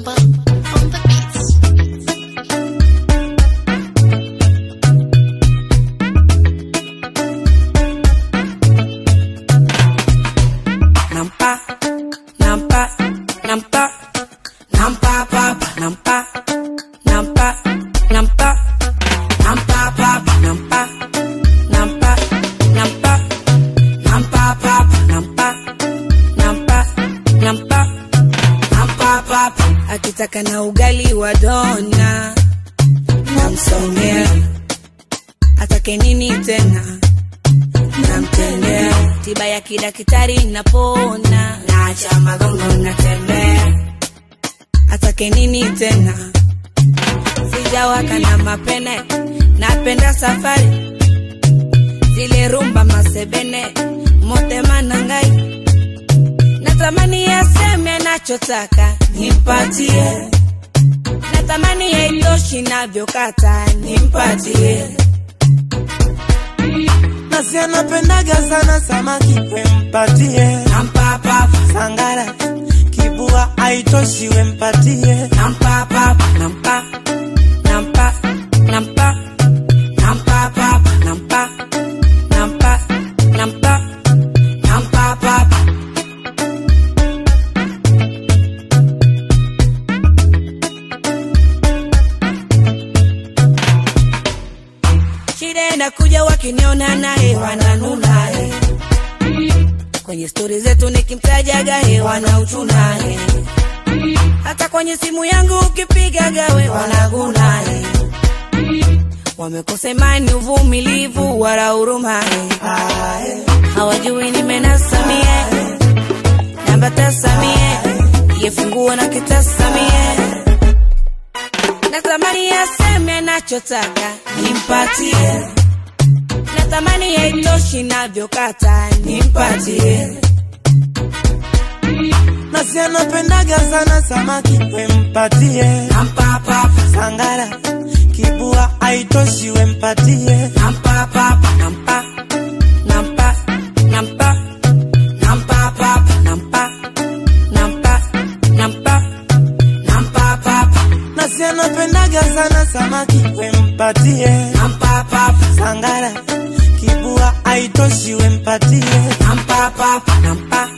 Samba on the beats. nampa nampa nampa nampa papa nampa nampa nampa nampa papa nampa nampa nampa nampa papa nampa nampa nampa nampa papa akitaka na ugali wa dona. Namsongea atake nini tena? Namtendea tiba ya kidaktari napona. Naacha magongo natembea. Atake nini tena? Sijawaka na mapene. Napenda safari. Zile rumba masebene. Motema nangai natamani yaseme anachotaka nimpatie. Natamani yaitoshi navyokata nimpatie. Nasi anapendaga sana samaki wempatie. Nampapa sangara kibua aitoshi wempatie. Nampapa papa nampa nampa shida inakuja wakiniona naye. Wananuna kwenye stori zetu nikimtajaga hewa na eh. hata kwenye simu yangu ukipigaga we wanaguna wamekosemani uvumilivu wala huruma hawajui nimenasamie namba tasamie yefunguo na kitasamie natamani yaseme nachotaka nimpatie. Natamani yaitoshi navyokata nimpatie. Nasi anapendaga sana samaki wempatie. Sangara kibua aitoshi wempatie. Nampa nasi anapendaga sana samaki wempatie sangara kibua aitoshi wempatie nampa